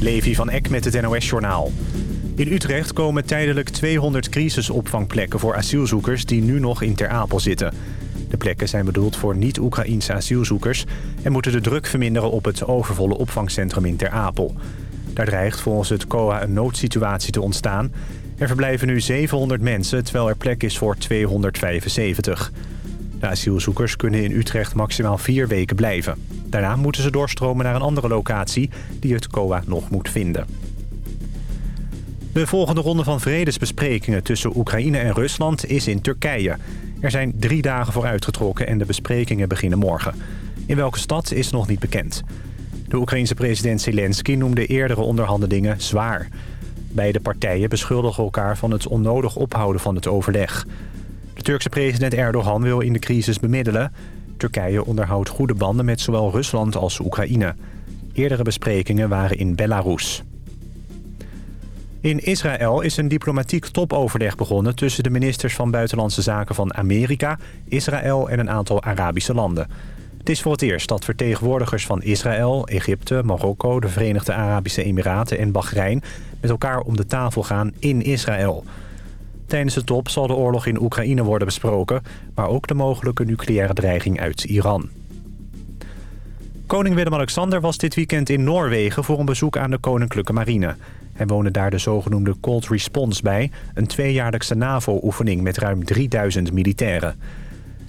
Levi van Eck met het NOS-journaal. In Utrecht komen tijdelijk 200 crisisopvangplekken voor asielzoekers... die nu nog in Ter Apel zitten. De plekken zijn bedoeld voor niet-Oekraïense asielzoekers... en moeten de druk verminderen op het overvolle opvangcentrum in Ter Apel. Daar dreigt volgens het COA een noodsituatie te ontstaan. Er verblijven nu 700 mensen, terwijl er plek is voor 275. De asielzoekers kunnen in Utrecht maximaal vier weken blijven. Daarna moeten ze doorstromen naar een andere locatie die het COA nog moet vinden. De volgende ronde van vredesbesprekingen tussen Oekraïne en Rusland is in Turkije. Er zijn drie dagen voor uitgetrokken en de besprekingen beginnen morgen. In welke stad is nog niet bekend. De Oekraïense president Zelensky noemde eerdere onderhandelingen zwaar. Beide partijen beschuldigen elkaar van het onnodig ophouden van het overleg. De Turkse president Erdogan wil in de crisis bemiddelen. Turkije onderhoudt goede banden met zowel Rusland als Oekraïne. Eerdere besprekingen waren in Belarus. In Israël is een diplomatiek topoverleg begonnen... tussen de ministers van Buitenlandse Zaken van Amerika, Israël en een aantal Arabische landen. Het is voor het eerst dat vertegenwoordigers van Israël, Egypte, Marokko... de Verenigde Arabische Emiraten en Bahrein met elkaar om de tafel gaan in Israël... Tijdens de top zal de oorlog in Oekraïne worden besproken... maar ook de mogelijke nucleaire dreiging uit Iran. Koning Willem-Alexander was dit weekend in Noorwegen... voor een bezoek aan de Koninklijke Marine. Hij woonde daar de zogenoemde Cold Response bij... een tweejaarlijkse NAVO-oefening met ruim 3000 militairen.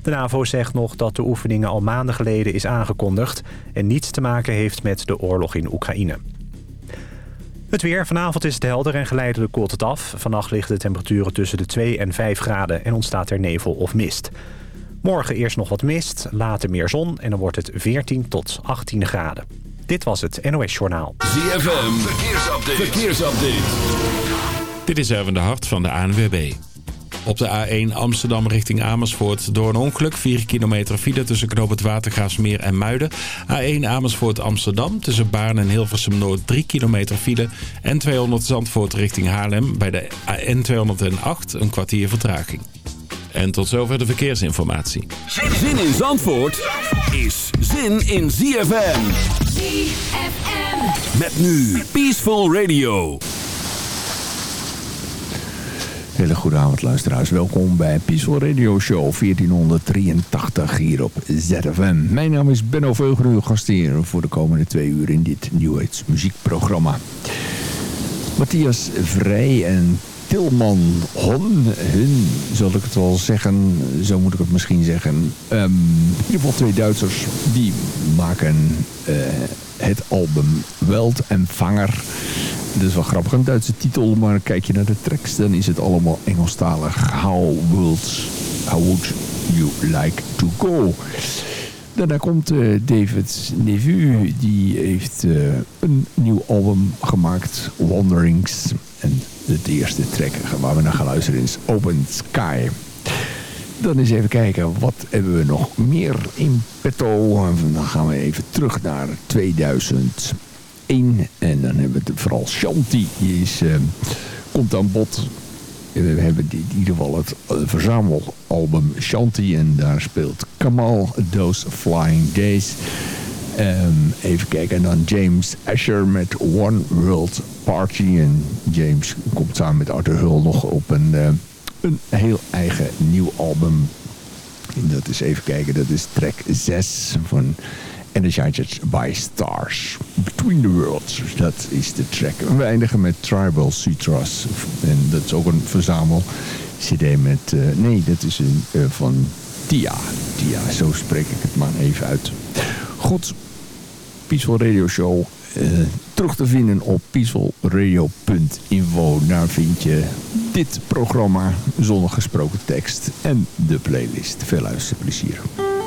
De NAVO zegt nog dat de oefeningen al maanden geleden is aangekondigd... en niets te maken heeft met de oorlog in Oekraïne. Het weer. Vanavond is het helder en geleidelijk koelt het af. Vannacht liggen de temperaturen tussen de 2 en 5 graden en ontstaat er nevel of mist. Morgen eerst nog wat mist, later meer zon en dan wordt het 14 tot 18 graden. Dit was het NOS Journaal. ZFM. Verkeersupdate. Verkeersupdate. Dit is Erwin de Hart van de ANWB. Op de A1 Amsterdam richting Amersfoort door een ongeluk. 4 kilometer file tussen Knoop het Watergaasmeer en Muiden. A1 Amersfoort Amsterdam tussen Baarn en Hilversum Noord 3 kilometer file. En 200 Zandvoort richting Haarlem bij de N208 een kwartier vertraging. En tot zover de verkeersinformatie. Zin in Zandvoort is zin in ZFM. ZFM. Met nu Peaceful Radio. Hele goede avond luisteraars. Welkom bij Peaceful Radio Show 1483 hier op ZFM. Mijn naam is Benno Veuger, uw gastheer voor de komende twee uur in dit New Age muziekprogramma. Matthias Vrij en Tilman Hon, hun, zal ik het wel zeggen, zo moet ik het misschien zeggen. Um, in ieder geval twee Duitsers, die maken uh, het album Weltempfanger. Dat is wel grappig, een Duitse titel, maar kijk je naar de tracks, dan is het allemaal Engelstalig. How, would, how would you like to go? Daarna komt uh, David Nevu, die heeft uh, een nieuw album gemaakt, Wanderings. En de eerste track waar we naar gaan luisteren is Open Sky. Dan eens even kijken, wat hebben we nog meer in petto? Dan gaan we even terug naar 2001. En dan hebben we vooral Shanti. Die is, uh, komt aan bod. We hebben in ieder geval het verzamelalbum Shanti. En daar speelt Kamal Those Flying Days. Um, even kijken. En dan James Asher met One World Party. En James komt samen met Arthur Hull nog op een, uh, een heel eigen nieuw album. En dat is even kijken. Dat is track 6 van Energized by Stars. Between the Worlds. Dat is de track. We eindigen met Tribal Sutras. En dat is ook een verzamel cd met... Uh, nee, dat is een uh, van Tia. Tia, zo spreek ik het maar even uit. Goed, Peaceful Radio Show uh, terug te vinden op peacefulradio.info. Daar vind je dit programma zonder gesproken tekst en de playlist. Veel luisterplezier. This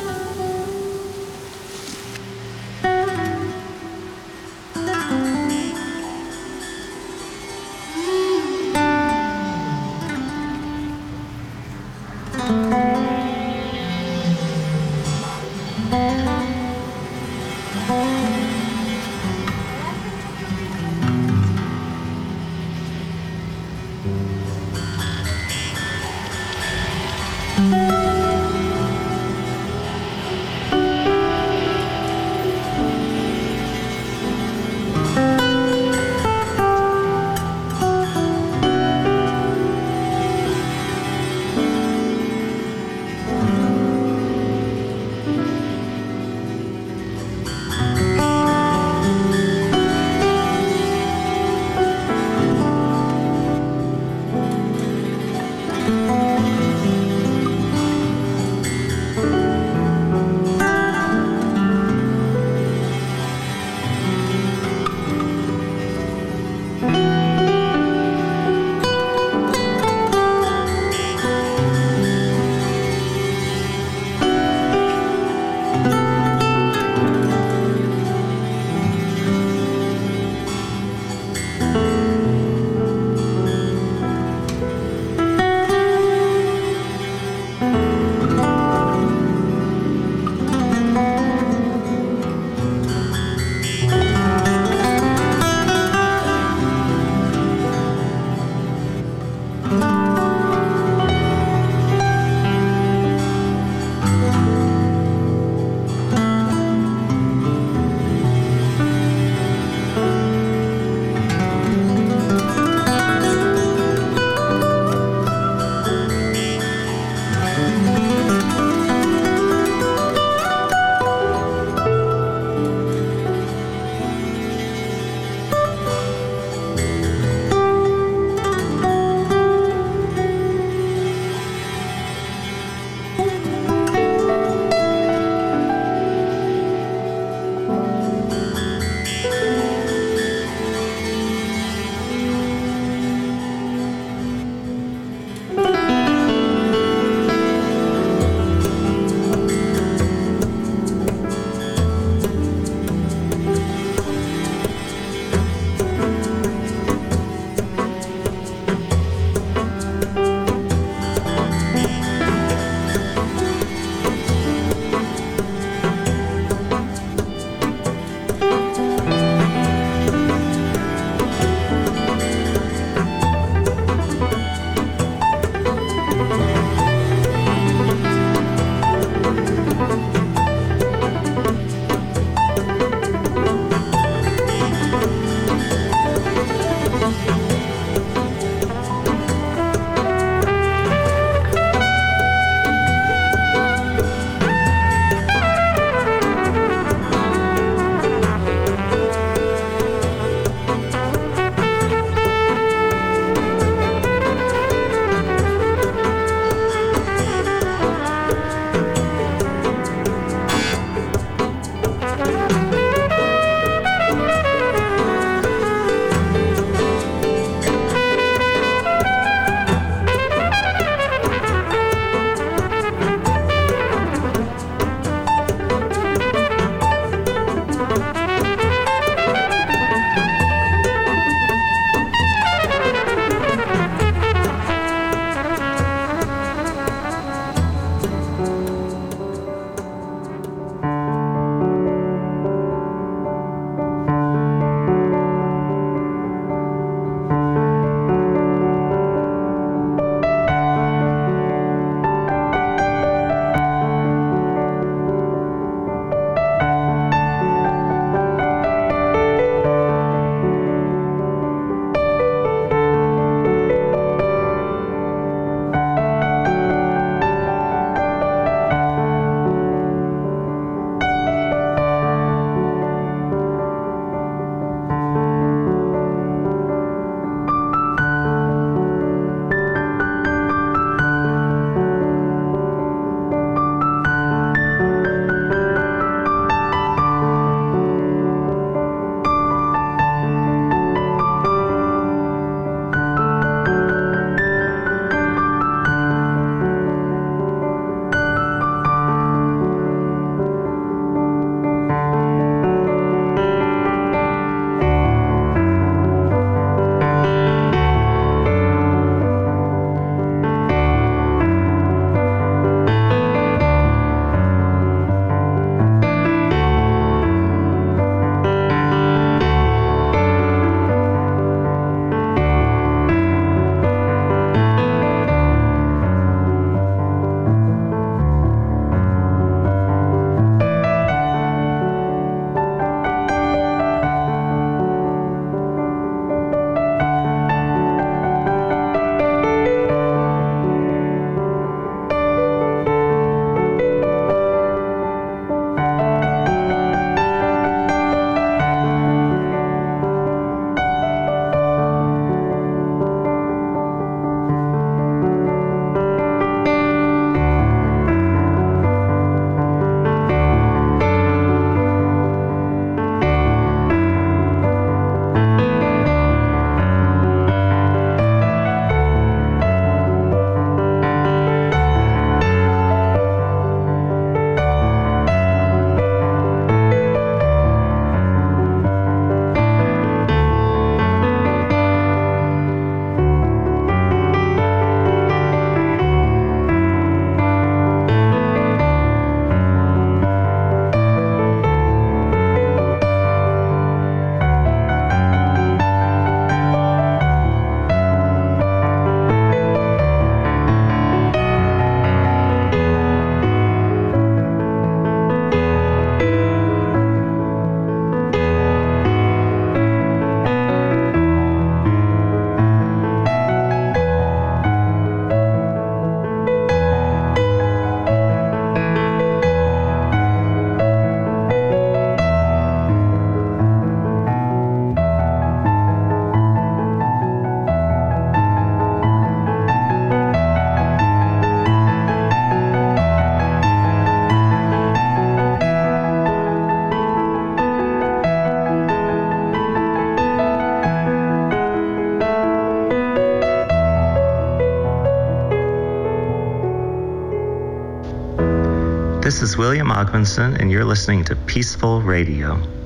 is William Ogmanson, and you're listening to Peaceful Radio.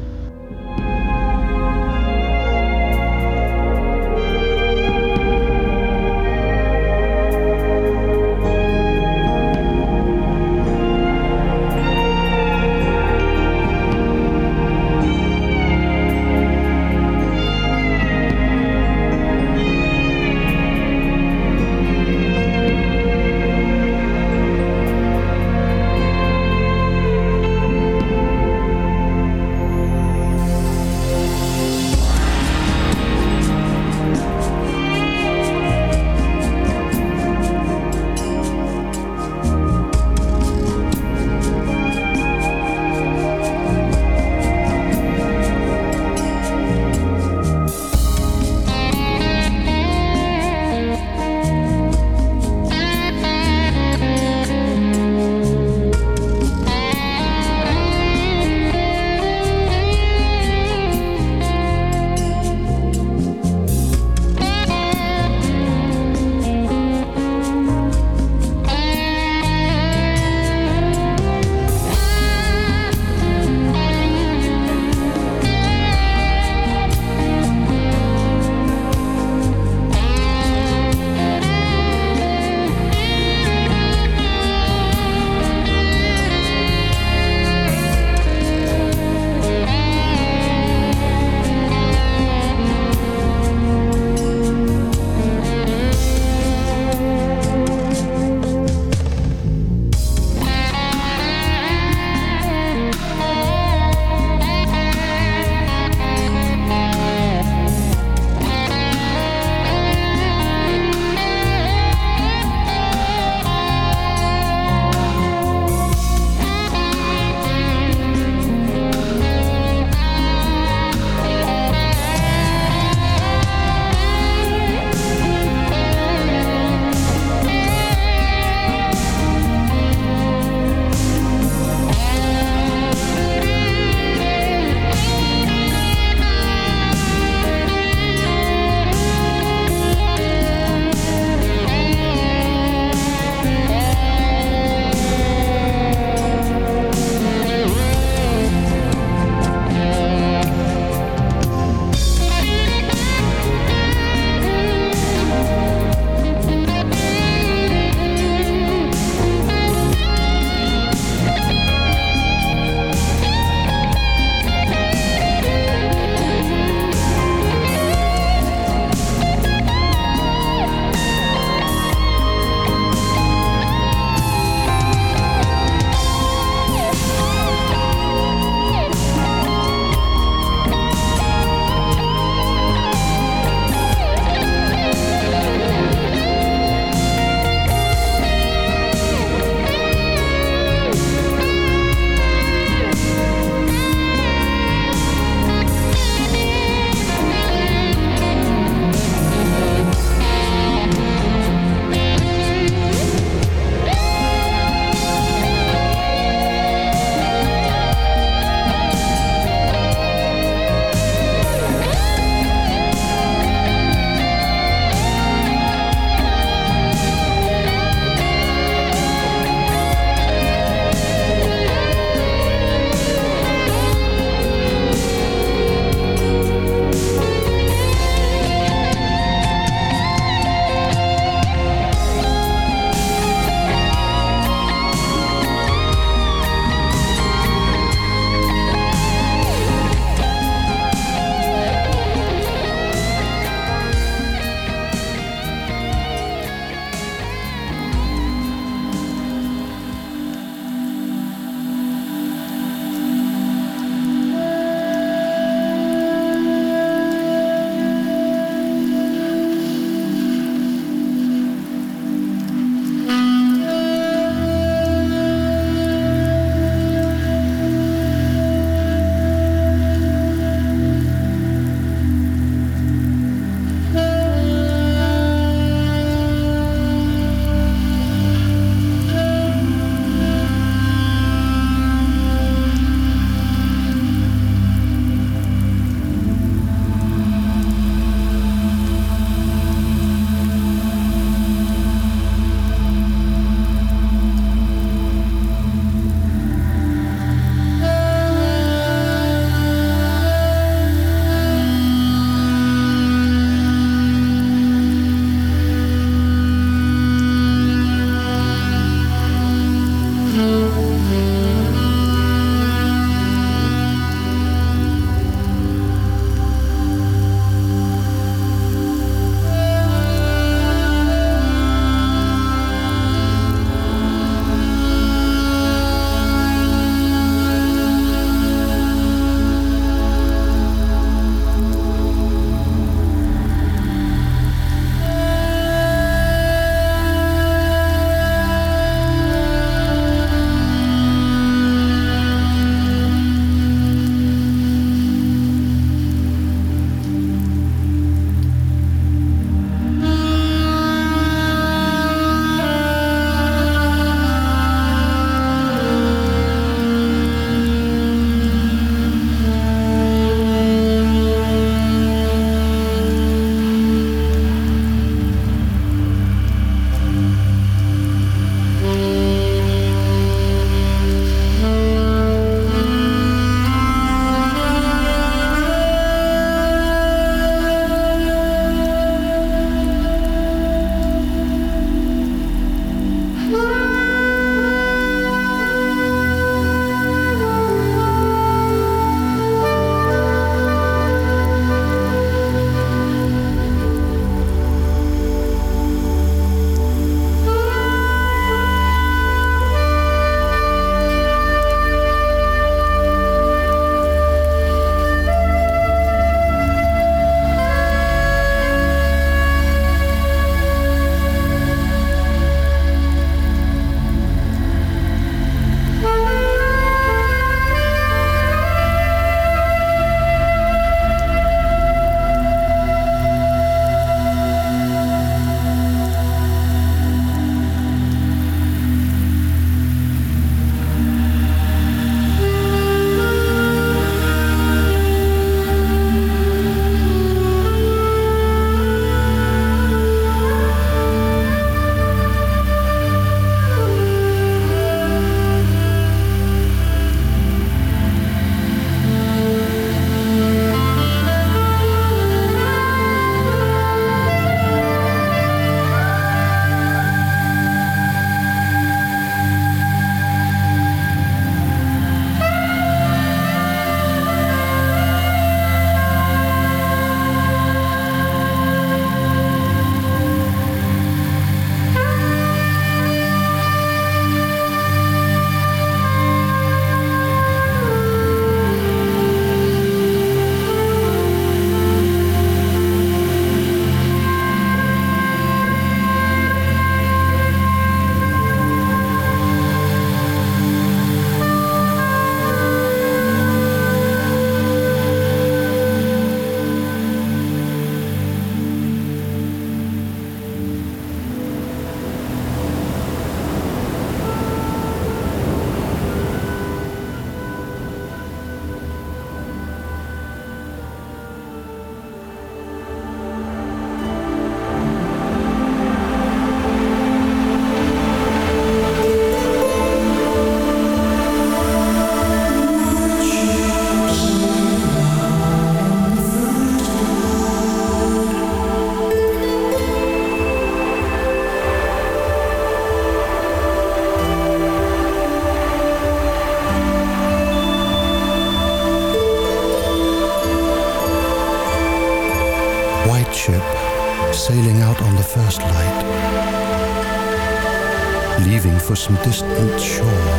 Some distant shore.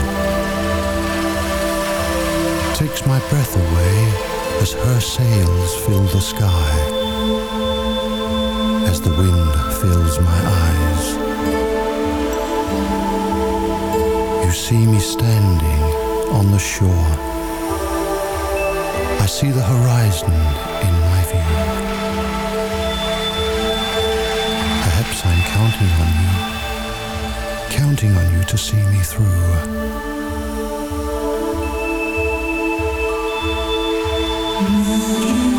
Takes my breath away as her sails fill the sky, as the wind fills my eyes. You see me standing on the shore. I see the horizon in my view. Perhaps I'm counting on you, counting on you to see me through. Shine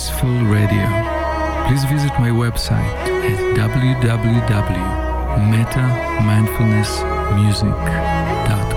Peaceful Radio. Please visit my website at www.metamindfulnessmusic.com.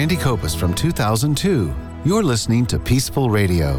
Randy Copus from 2002. You're listening to Peaceful Radio.